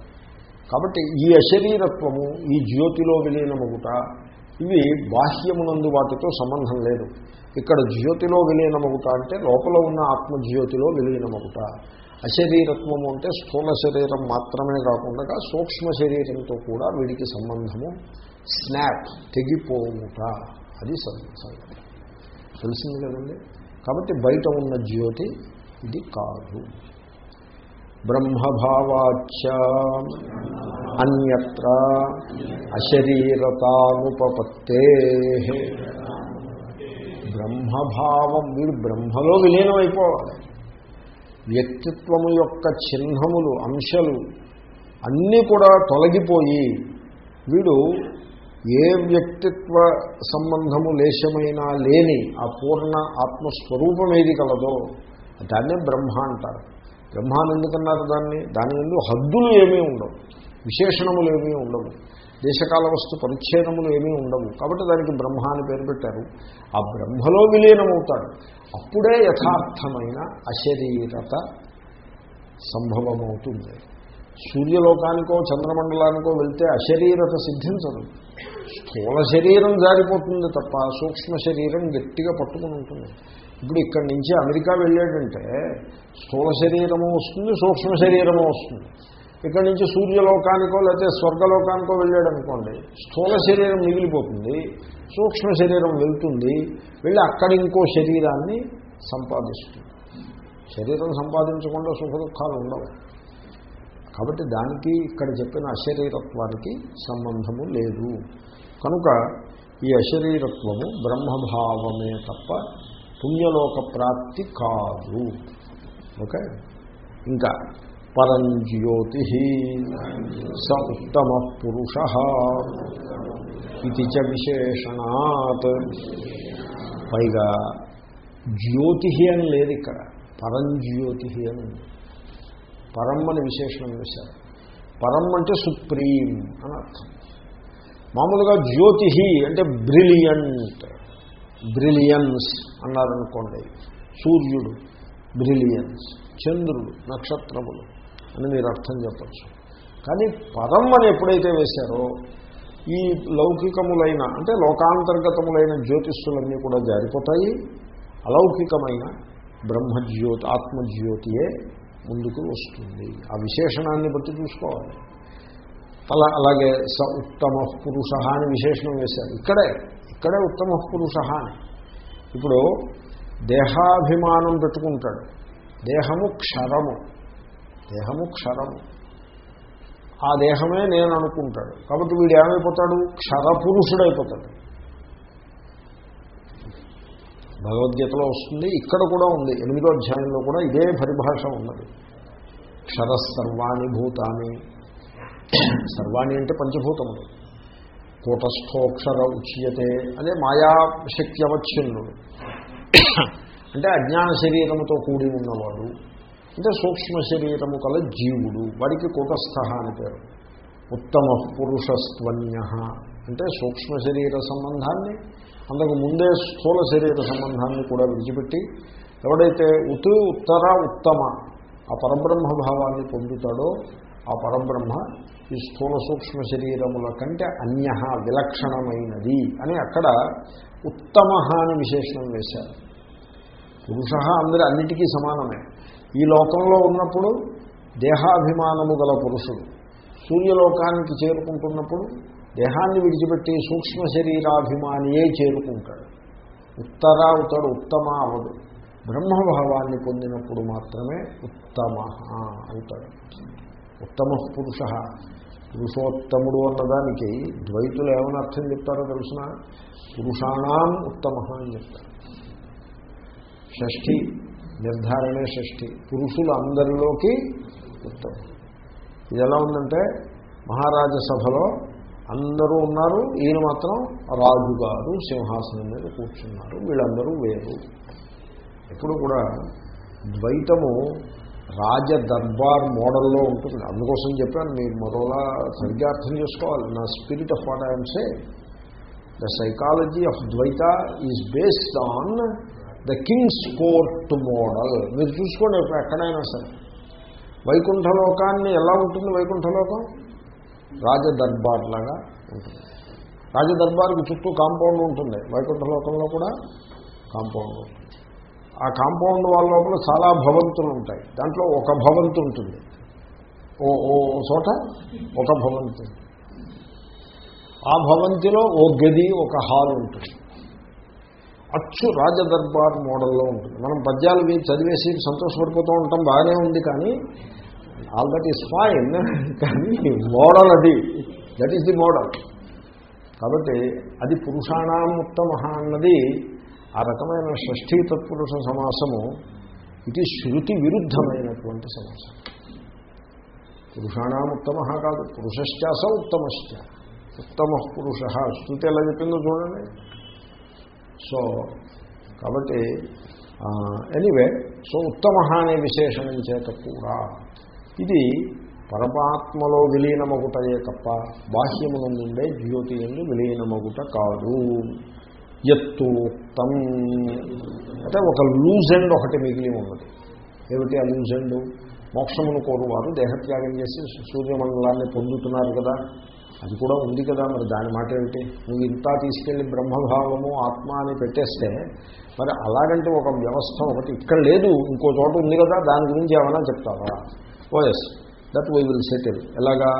కాబట్టి ఈ అశరీరత్వము ఈ జ్యోతిలో విలీనమగుట ఇవి బాహ్యమునందు వాటితో సంబంధం లేదు. ఇక్కడ జ్యోతిలో విలీనమగుట అంటే లోపల ఉన్న ఆత్మజ్యోతిలో విలీనమగుట అశరీరత్వము అంటే స్థూల శరీరం మాత్రమే కాకుండా సూక్ష్మ శరీరంతో కూడా వీడికి సంబంధము. స్నాప్ తెగిపోవుట. అది సంగతి తెలిసింది కదండి? కాబట్టి బయట ఉన్న జ్యోతి ఇది కాదు. బ్రహ్మభావాచ అన్యత్ర అశరీరతానుపపత్తే. బ్రహ్మభావం వీడు బ్రహ్మలో విలీనం అయిపోవాలి వ్యక్తిత్వము యొక్క చిహ్నములు అంశాలు అన్నీ కూడా తొలగిపోయి వీడు ఏ వ్యక్తిత్వ సంబంధము లేశమైనా లేని ఆ పూర్ణ ఆత్మస్వరూపం ఏది కలదో దాన్నే బ్రహ్మ అంటారు. బ్రహ్మ ఎందుకన్నారు దాన్ని? దాని ఎందుకు హద్దులు ఏమీ ఉండవు. విశేషణములు ఏమీ ఉండవు. దేశకాల వస్తు పరిచ్ఛేదములు ఏమీ ఉండవు. కాబట్టి దానికి బ్రహ్మ అని పేరు పెట్టారు. ఆ బ్రహ్మలో విలీనమవుతాడు. అప్పుడే యథార్థమైన అశరీరత సంభవమవుతుంది. సూర్యలోకానికో చంద్రమండలానికో వెళ్తే అశరీరత సిద్ధించదు. స్థూల శరీరం జారిపోతుంది తప్ప సూక్ష్మ శరీరం గట్టిగా పట్టుకుని ఉంటుంది. ఇప్పుడు ఇక్కడి నుంచి అమెరికా వెళ్ళాడంటే స్థూల శరీరము వస్తుంది సూక్ష్మ శరీరము వస్తుంది. ఇక్కడి నుంచి సూర్యలోకానికో లేకపోతే స్వర్గలోకానికో వెళ్ళాడు అనుకోండి స్థూల శరీరం మిగిలిపోతుంది సూక్ష్మ శరీరం వెళ్తుంది వెళ్ళి అక్కడ ఇంకో శరీరాన్ని సంపాదిస్తుంది. శరీరం సంపాదించకుండా సుఖ దుఃఖాలు ఉండవు. కాబట్టి దానికి ఇక్కడ చెప్పిన అశరీరత్వానికి సంబంధము లేదు. కనుక ఈ అశరీరత్వము బ్రహ్మభావమే తప్ప పుణ్యలోక ప్రాప్తి కాదు. ఓకే? ఇంకా పరం జ్యోతి స ఉత్తమ పురుష ఇది చ విశేషణాత్. పైగా జ్యోతి అని లేదు ఇక్కడ. పరంజ్యోతి అని ఉంది. పరం అని విశేషణం వేశారు పరం అంటే సుప్రీం అని అర్థం. మామూలుగా జ్యోతి అంటే బ్రిలియంట్. బ్రిలియన్స్ అన్నారనుకోండి. సూర్యుడు బ్రిలియన్స్. చంద్రుడు నక్షత్రములు. అని మీరు అర్థం చెప్పచ్చు. కానీ పదం అని ఎప్పుడైతే వేశారో ఈ లౌకికములైన అంటే లోకాంతర్గతములైన జ్యోతిష్యులన్నీ కూడా జారిపోతాయి. అలౌకికమైన బ్రహ్మజ్యోతి ఆత్మజ్యోతియే ముందుకు వస్తుంది. ఆ విశేషణాన్ని బట్టి చూసుకోవాలి. అలా అలాగే స ఉత్తమ పురుష అని విశేషణం వేశారు. ఇక్కడే ఇక్కడే ఉత్తమ పురుష అని. ఇప్పుడు దేహాభిమానం పెట్టుకుంటాడు. దేహము క్షరము. దేహము క్షరము ఆ దేహమే నేను అనుకుంటాడు. కాబట్టి వీడు ఏమైపోతాడు? క్షరపురుషుడైపోతాడు. భగవద్గీతలో వస్తుంది ఇక్కడ కూడా ఉంది. ఎనిమిదో అధ్యాయంలో కూడా ఇదే పరిభాష ఉన్నది. క్షర సర్వాణి భూతాన్ని సర్వాణి అంటే పంచభూతములు. కూటస్థోక్షర ఉచ్యతే. అదే మాయాశక్త్యవచ్ఛిన్నుడు అంటే అజ్ఞాన శరీరముతో కూడి ఉన్నవాడు. అంటే సూక్ష్మ శరీరము కల జీవుడు. వాడికి కూటస్థ అని పేరు. ఉత్తమ పురుషస్త్వన్య. అంటే సూక్ష్మ శరీర సంబంధాన్ని అంతకు ముందే స్థూల శరీర సంబంధాన్ని కూడా విడిచిపెట్టి ఎవడైతే ఉతు ఉత్తర ఉత్తమ ఆ పరబ్రహ్మ భావాన్ని పొందుతాడో ఆ పరబ్రహ్మ ఈ స్థూల సూక్ష్మ శరీరముల కంటే అన్య విలక్షణమైనది అని అక్కడ ఉత్తమ అని విశేషణం వేశారు. పురుష అందరూ అన్నిటికీ సమానమే. ఈ లోకంలో ఉన్నప్పుడు దేహాభిమానము గల పురుషుడు సూర్యలోకానికి చేరుకుంటున్నప్పుడు దేహాన్ని విడిచిపెట్టి సూక్ష్మ శరీరాభిమానియే చేరుకుంటాడు. ఉత్తర అవుతాడు ఉత్తమ అవడు బ్రహ్మభావాన్ని పొందినప్పుడు మాత్రమే ఉత్తమ అవుతాడు ఉత్తమ పురుష పురుషోత్తముడు అన్నదానికి ద్వైతులు ఏమైనా అర్థం చెప్తారో తెలుసిన? పురుషాణం ఉత్తమ అని చెప్తారు. షష్ఠి నిర్ధారణే షష్ఠి పురుషులు అందరిలోకి ఉత్తమం. ఇది ఎలా ఉందంటే మహారాజ సభలో అందరూ ఉన్నారు ఈయన మాత్రం రాజుగారు సింహాసనం మీద కూర్చున్నారు వీళ్ళందరూ వేరు. ఎప్పుడు కూడా ద్వైతము రాజ దర్బార్ మోడల్లో ఉంటుంది. అందుకోసం చెప్పాను మీరు మరోలా సరిగ్గా అర్థం చేసుకోవాలి. నా spirit of what I'm say the psychology of Dvaita is based on the king's court model మీరు చూసుకోండి ఎక్కడైనా సరే. వైకుంఠలోకాన్ని ఎలా ఉంటుంది వైకుంఠలోకం? రాజ లాగా ఉంటుంది. రాజదర్బార్కి చుట్టూ కాంపౌండ్ ఉంటుంది. వైకుంఠలోకంలో కూడా కాంపౌండ్ ఉంటుంది. ఆ కాంపౌండ్ వాళ్ళ లోపల చాలా భవంతులు ఉంటాయి. దాంట్లో ఒక భవంతు ఉంటుంది. ఓ ఓ చోట ఒక భవంతి. ఆ భవంతిలో ఓ గది ఒక హాల్ ఉంటుంది. అచ్చు రాజదర్బార్ మోడల్లో ఉంటుంది. మనం పద్యాలు మీరు చదివేసి సంతోషపడిపోతూ ఉంటాం బాగానే ఉంది కానీ ఆల్ దట్ ఈస్ ఫైన్. కానీ మోడల్ అది. That is the model. కాబట్టి అది పురుషాణం ఉత్తమ అన్నది ఆ రకమైన షష్ఠీ తత్పురుష సమాసము. ఇది శృతి విరుద్ధమైనటువంటి సమాసం. పురుషాణం ఉత్తమ కాదు పురుషశ్చాస ఉత్తమశ్చ. ఉత్తమ పురుష. శృతి ఎలా చెప్పిందో చూడండి. సో కాబట్టి ఎనీవే సో ఉత్తమ అనే విశేషణం చేత కూడా ఇది పరమాత్మలో విలీనమగుటయే తప్ప బాహ్యమున నుండే జ్యోతి ఎందు విలీనమగుట కాదు. ఎత్తూక్తం అంటే ఒక లూజ్ ఎండ్ ఒకటి మిగిలి ఉన్నది. ఏమిటి ఆ లూజ్ ఎండ్ మోక్షమును కోరువారు దేహత్యాగం చేసి సూర్యమండలాన్ని పొందుతున్నారు కదా. అది కూడా ఉంది కదా మరి దాని మాట ఏమిటి? నువ్వు ఇంత తీసుకెళ్ళి బ్రహ్మభావము ఆత్మ అని పెట్టేస్తే మరి అలాగంటే ఒక వ్యవస్థ ఒకటి ఇక్కడ లేదు ఇంకో చోట ఉంది కదా దాని గురించి ఏమైనా చెప్తావా? ఓఎస్ దట్ వై విల్ సెటిల్ ఎలాగా?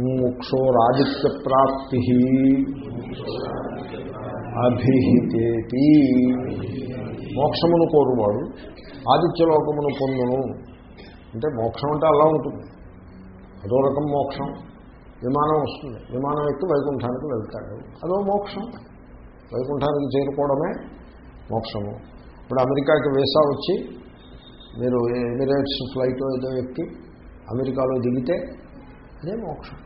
ముక్షోరాదిత్య ప్రాప్తి అభిహితేతి. మోక్షమును కోరువాడు ఆదిత్యలోకమును పొందును. అంటే మోక్షం అంటే అలా ఉంటుంది. అదో రకం మోక్షం. విమానం వస్తుంది. విమానం ఎక్కి వైకుంఠానికి వెళ్తాడు. అదో మోక్షం. వైకుంఠానికి చేరుకోవడమే మోక్షము. ఇప్పుడు అమెరికాకి వీసా వచ్చి మీరు ఎమిరేట్స్ ఫ్లైట్ ఏదో ఎక్కి అమెరికాలో దిగితే అదే మోక్షం.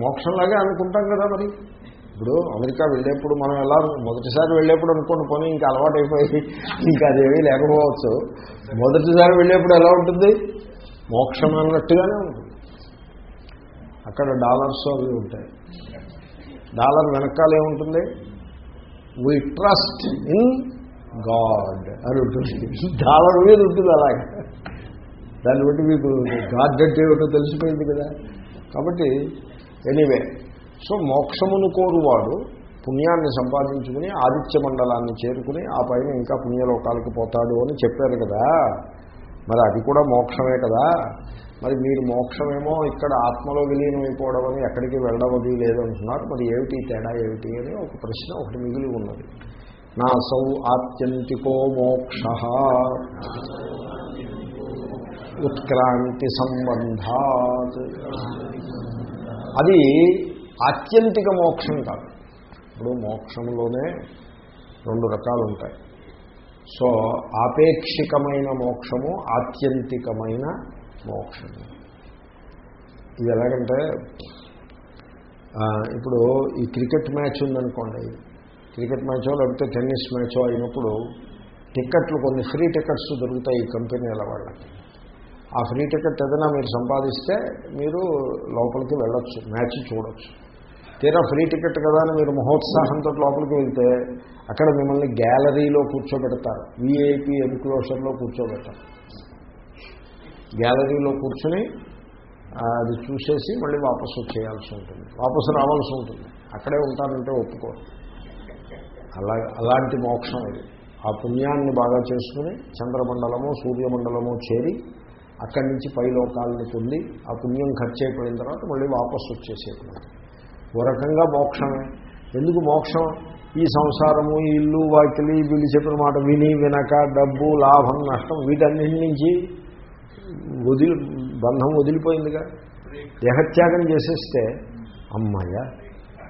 మోక్షంలాగే అనుకుంటాం కదా మరి. ఇప్పుడు అమెరికా వెళ్ళేప్పుడు మనం ఎలా మొదటిసారి వెళ్ళేప్పుడు అనుకోండి పోనీ ఇంకా అలవాటు అయిపోయి ఇంకా అదేమీ లేకపోవచ్చు. మొదటిసారి వెళ్ళేప్పుడు ఎలా ఉంటుంది? మోక్షం అన్నట్టుగానే ఉంటుంది. అక్కడ డాలర్స్ అవి ఉంటాయి. డాలర్ వెనకాలే ఉంటుంది. వీ ట్రస్ట్ ఇన్ గాడ్ అని ఉంటుంది. డాలర్ మీద ఉంటుంది అలాగే. దాన్ని బట్టి మీకు గాడ్ అంటే ఏమిటో తెలిసిపోయింది కదా. కాబట్టి ఎనీవే సో మోక్షమును కోరువాడు పుణ్యాన్ని సంపాదించుకుని ఆదిత్య మండలాన్ని చేరుకుని ఆ పైన ఇంకా పుణ్యలోకాలకు పోతాడు అని చెప్పారు కదా. మరి అది కూడా మోక్షమే కదా. మరి మీరు మోక్షమేమో ఇక్కడ ఆత్మలో విలీనమైపోవడం అని ఎక్కడికి వెళ్ళవది లేదంటున్నారు మరి ఏమిటి తేడా ఏమిటి అని ఒక ప్రశ్న ఒకటి మిగిలి ఉన్నది. నా సౌ ఆత్యంతికో మోక్ష. ఉత్క్రాంతి సంబంధాత్. అది ఆత్యంతిక మోక్షం కాదు. ఇప్పుడు మోక్షంలోనే రెండు రకాలు ఉంటాయి సో ఆపేక్షికమైన మోక్షము ఆత్యంతికమైన మోక్షం. ఇది ఎలాగంటే ఇప్పుడు ఈ క్రికెట్ మ్యాచ్ ఉందనుకోండి క్రికెట్ మ్యాచో లేకపోతే టెన్నిస్ మ్యాచో అయినప్పుడు టికెట్లు కొన్ని ఫ్రీ టికెట్స్ దొరుకుతాయి ఈ కంపెనీల వాళ్ళకి. ఆ ఫ్రీ టికెట్ ఏదైనా మీరు సంపాదిస్తే మీరు లోపలికి వెళ్ళొచ్చు మ్యాచ్ చూడొచ్చు. తీరా ఫ్రీ టికెట్ కదా అని మీరు మహోత్సాహంతో లోపలికి వెళ్తే అక్కడ మిమ్మల్ని గ్యాలరీలో కూర్చోబెడతారు వీఐపీ ఎన్క్లోజర్లో కూర్చోబెడతారు. గ్యాలరీలో కూర్చుని అది చూసేసి మళ్ళీ వాపసు వచ్చేయాల్సి ఉంటుంది. వాపసు రావాల్సి ఉంటుంది. అక్కడే ఉంటానంటే ఒప్పుకోరు. అలా అలాంటి మోక్షం ఇది ఆ పుణ్యాన్ని బాగా చేసుకుని చంద్రమండలము సూర్యమండలము చేరి అక్కడి నుంచి పై లోకాలను పొంది ఆ పుణ్యం ఖర్చు అయిపోయిన తర్వాత మళ్ళీ వాపసు వచ్చేసేప్పుడు ఓ రకంగా మోక్షమే. ఎందుకు మోక్షం? ఈ సంసారము ఇల్లు వాకిలి వీళ్ళు చెప్పిన మాట విని వినక డబ్బు లాభం నష్టం వీటన్నిటి నుంచి వదిలి బంధం వదిలిపోయిందిగా. దేహత్యాగం చేసేస్తే అమ్మాయ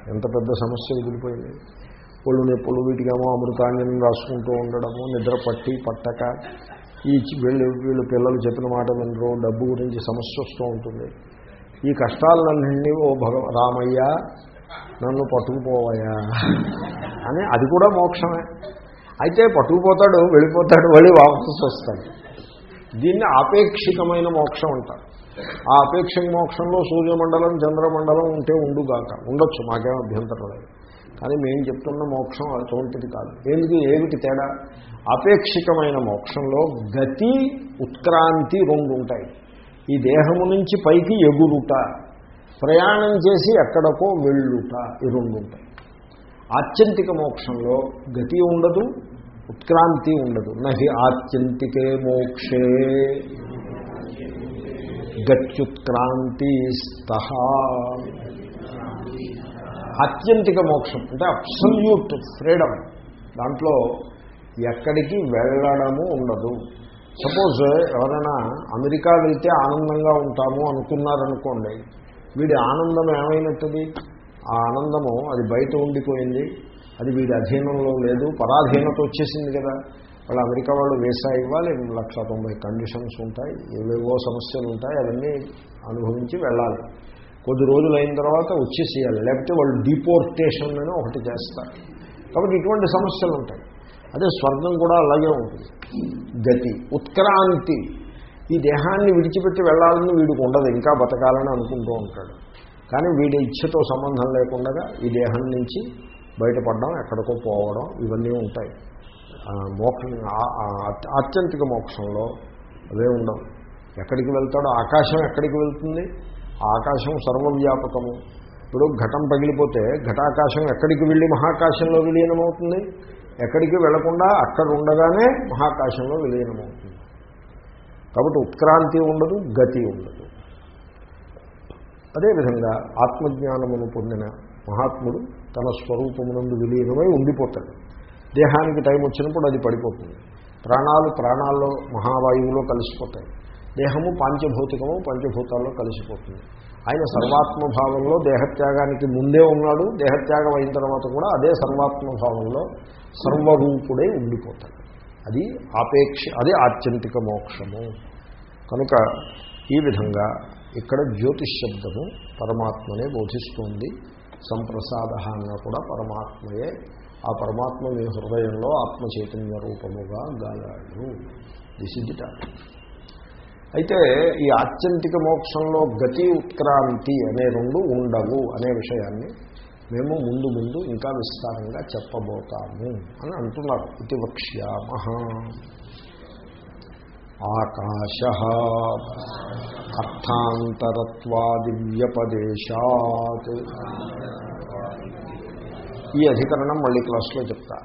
ఎంత పెద్ద సమస్య వదిలిపోయింది. ఒళ్ళు నొప్పులు వీటికేమో అమృతాంజనం రాసుకుంటూ ఉండడము నిద్ర పట్టి పట్టక ఈ చి- వీళ్ళు వీళ్ళు పిల్లలు చెప్పిన మాట వినరు డబ్బు గురించి సమస్య వస్తూ ఉంటుంది. ఈ కష్టాలన్నింటినీ ఓ భగవ రామయ్య నన్ను పట్టుకుపోవయ్యా అని అది కూడా మోక్షమే. అయితే పట్టుకుపోతాడు వెళ్ళిపోతాడు మళ్ళీ వాపసు వస్తాడు. దీన్ని ఆపేక్షికమైన మోక్షం అంటారు. ఆ అపేక్షిక మోక్షంలో సూర్యమండలం చంద్రమండలం ఉంటే ఉండుగాక. ఉండొచ్చు మాకేం అభ్యంతరం లేదు. కానీ మేము చెప్తున్న మోక్షం అటువంటిది కాదు. ఏమిటి ఏమిటి తేడా? ఆపేక్షికమైన మోక్షంలో గతి ఉత్క్రాంతి రెండు ఉంటాయి. ఈ దేహము నుంచి పైకి ఎగురుట ప్రయాణం చేసి ఎక్కడికో వెళ్ళుట ఈ రెండు ఉంటాయి. ఆత్యంతిక మోక్షంలో గతి ఉండదు ఉత్క్రాంతి ఉండదు. నహి ఆత్యంతికే మోక్షే. గత్యుత్క్రాంతి స్థ ఆత్యంతిక మోక్షం అంటే అబ్సల్యూట్ ఫ్రీడమ్. దాంట్లో ఎక్కడికి వెళ్ళడము ఉండదు. సపోజ్ ఎవరైనా అమెరికా వెళ్తే ఆనందంగా ఉంటాము అనుకున్నారనుకోండి వీడి ఆనందం ఏమైనట్టుది? ఆ ఆనందము అది బయట ఉండిపోయింది. అది వీడి అధీనంలో లేదు. పరాధీనత వచ్చేసింది కదా. వాళ్ళు అమెరికా వాళ్ళు వేసా ఇవ్వాలి. లక్ష తొంభై కండిషన్స్ ఉంటాయి. ఏవేవో సమస్యలు ఉంటాయి. అవన్నీ అనుభవించి వెళ్ళాలి. కొద్ది రోజులు అయిన తర్వాత వచ్చేసేయాలి. లేకపోతే వాళ్ళు డిపోర్టేషన్ అని ఒకటి చేస్తారు. కాబట్టి ఇటువంటి సమస్యలు ఉంటాయి. అదే స్వర్గం కూడా అలాగే ఉంటుంది. గతి ఉత్క్రాంతి. ఈ దేహాన్ని విడిచిపెట్టి వెళ్ళాలని వీడికి ఉండదు. ఇంకా బతకాలని అనుకుంటూ ఉంటాడు. కానీ వీడి ఇచ్ఛతో సంబంధం లేకుండా ఈ దేహం నుంచి బయటపడడం ఎక్కడికో పోవడం ఇవన్నీ ఉంటాయి. మోక్షం ఆ- ఆత్యంతిక మోక్షంలో అవే ఉండవు ఎక్కడికి వెళ్తాడో ఆకాశం ఎక్కడికి వెళ్తుంది? ఆకాశం సర్వవ్యాపకము. ఇప్పుడు ఘటం పగిలిపోతే ఘటాకాశం ఎక్కడికి వెళ్ళి మహాకాశంలో విలీనమవుతుంది? ఎక్కడికి వెళ్ళకుండా అక్కడ ఉండగానే మహాకాశంలో విలీనమవుతుంది. కాబట్టి ఉత్క్రాంతి ఉండదు గతి ఉండదు. అదేవిధంగా ఆత్మజ్ఞానమును పొందిన మహాత్ముడు తన స్వరూపమునందు విలీనమై ఉండిపోతాడు. దేహానికి టైం వచ్చినప్పుడు అది పడిపోతుంది. ప్రాణాలు ప్రాణాల్లో మహావాయువులో కలిసిపోతాయి. దేహము పాంచభౌతికము పంచభూతాల్లో కలిసిపోతుంది. ఆయన సర్వాత్మభావంలో దేహత్యాగానికి ముందే ఉన్నాడు. దేహత్యాగం అయిన తర్వాత కూడా అదే సర్వాత్మభావంలో సర్వరూపుడే ఉండిపోతాడు. అది ఆపేక్ష అదే ఆత్యంతిక మోక్షము. కనుక ఈ విధంగా ఇక్కడ జ్యోతిష్ శబ్దము పరమాత్మనే బోధిస్తోంది. సంప్రసాద అన్నా కూడా పరమాత్మయే. ఆ పరమాత్మ మీ హృదయంలో ఆత్మ చైతన్య రూపముగా గాలాడు. దిస్ అయితే ఈ ఆత్యంతిక మోక్షంలో గతి ఉత్క్రాంతి అనే రెండు ఉండవు అనే విషయాన్ని మేము ముందు ముందు ఇంకా విస్తారంగా చెప్పబోతాము అని అంటున్నారు. ఇది వక్ష్యామహ ఆకాశ అర్థాంతరత్వాదివ్యపదేశాత్. ఈ అధికరణం మళ్ళీ క్లాస్లో చెప్తా.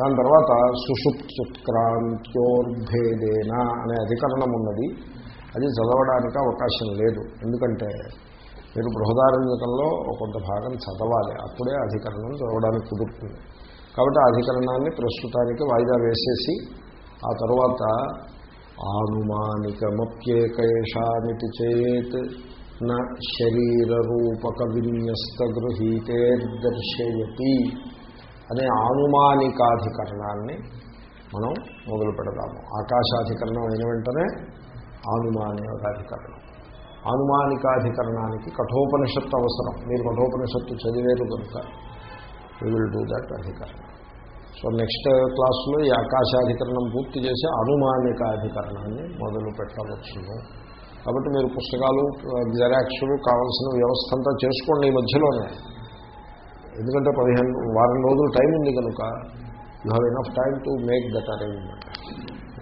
దాని తర్వాత సుషుప్సుక్రాంత్యోర్భేదేన అనే అధికరణం ఉన్నది. అది చదవడానికి అవకాశం లేదు. ఎందుకంటే మీరు బృహదారంజకంలో కొంత భాగం చదవాలి. అప్పుడే అధికరణం చదవడానికి కుదురుతుంది. కాబట్టి ఆ అధికరణాన్ని ప్రస్తుతానికి వాయిదా వేసేసి ఆ తర్వాత ఆనుమానికమప్యేకేషామితి చేత్ న శరీరరూపక విన్యస్త గృహీతేర్దర్శయతి అనే ఆనుమానికాధికరణాన్ని మనం మొదలు పెడదాము ఆకాశాధికరణం అయిన వెంటనే ఆనుమానికాధికరణం. ఆనుమానికాధికరణానికి కఠోపనిషత్తు అవసరం. మీరు కఠోపనిషత్తు చదివేరు కనుక వీ విల్ డూ దట్ అధికరణం. సో నెక్స్ట్ క్లాస్లో ఈ ఆకాశాధికరణం పూర్తి చేసి అనుమానికాధికరణాన్ని మొదలు పెట్టవచ్చును కాబట్టి మీరు పుస్తకాలు జెరాక్స్లు కావాల్సిన వ్యవస్థ అంతా చేసుకోండి ఈ మధ్యలోనే. ఎందుకంటే పదిహేను వారం రోజులు టైం ఉంది కనుక you have enough time to make that arrangement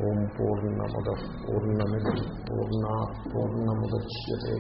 ఓం పూర్ణముద పూర్ణమి పూర్ణ పూర్ణముద్యతే.